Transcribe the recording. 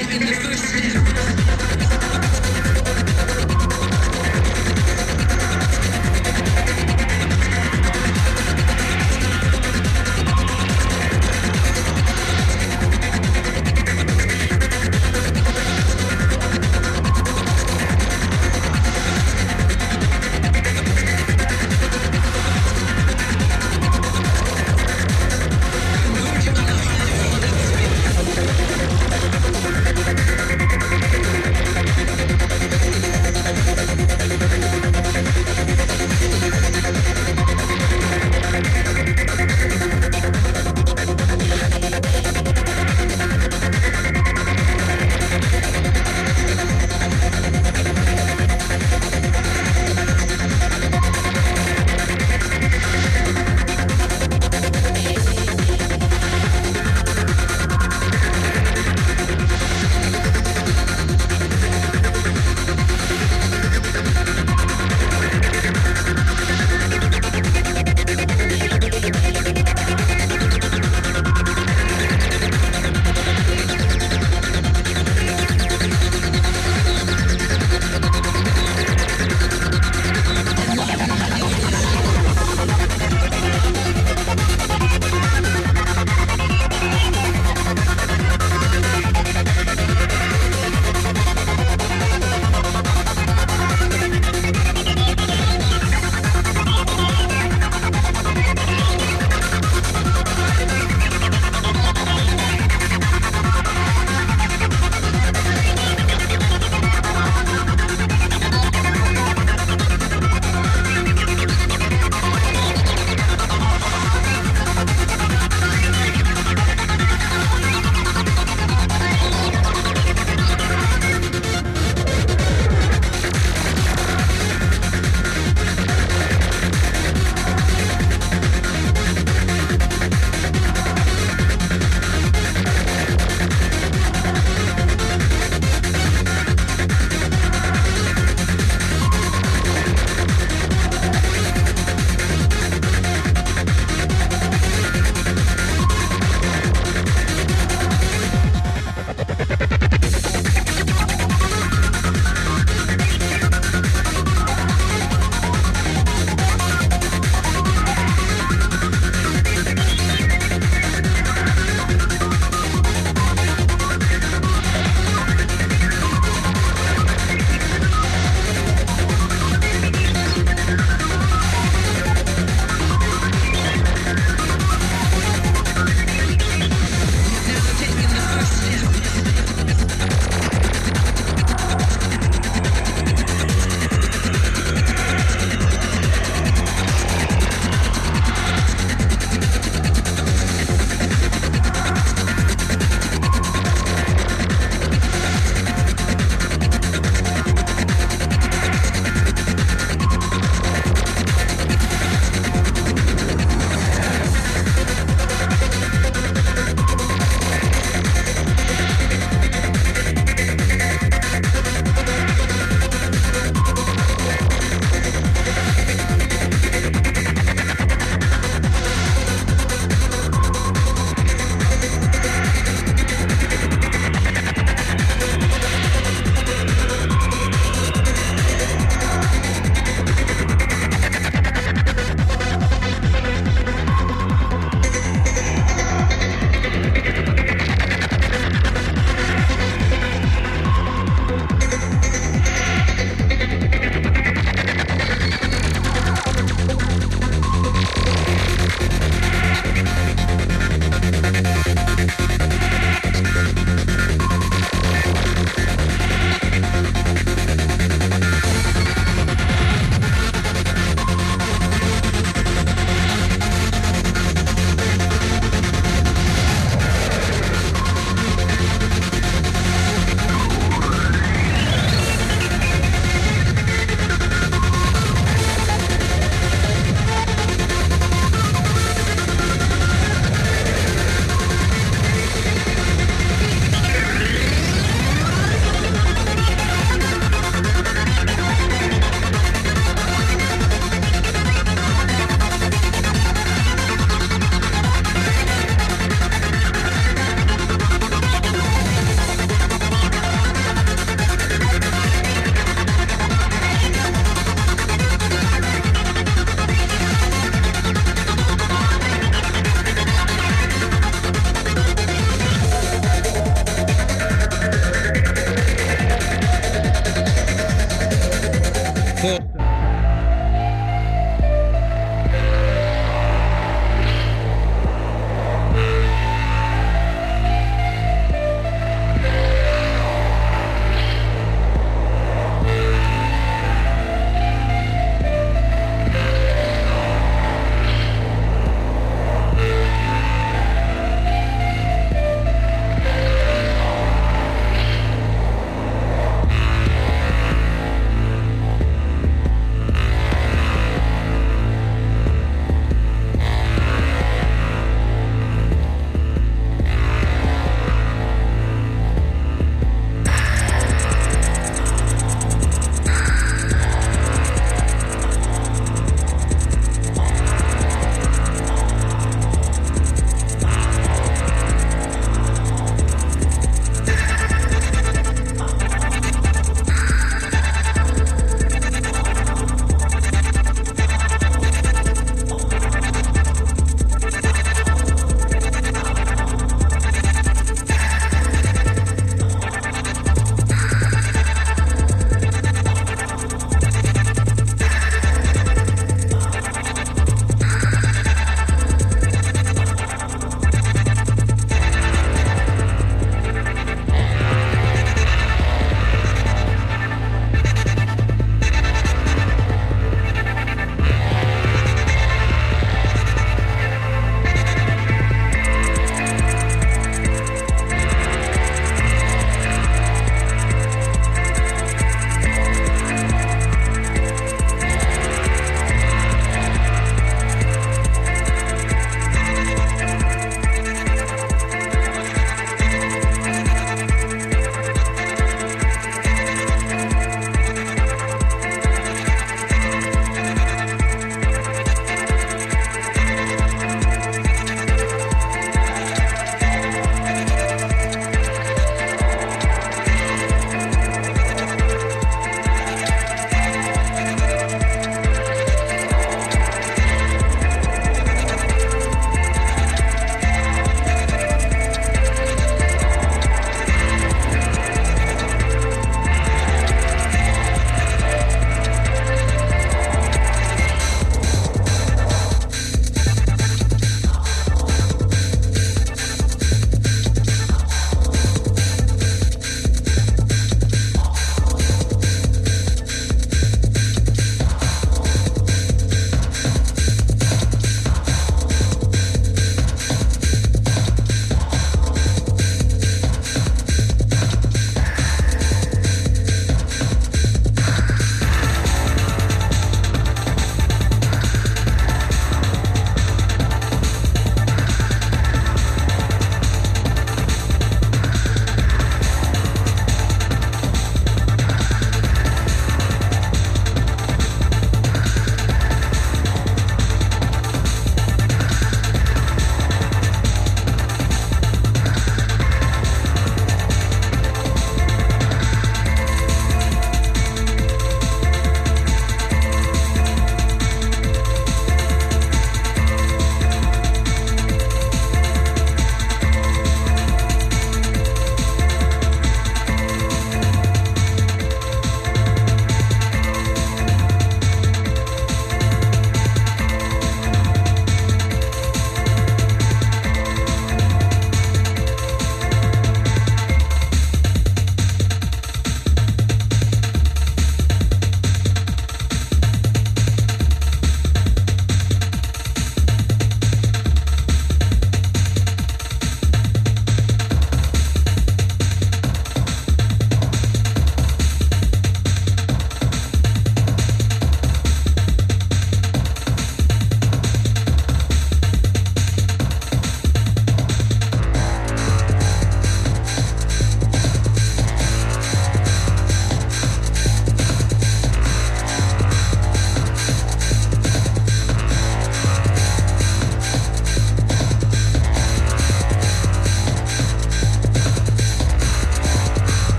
in the first minute.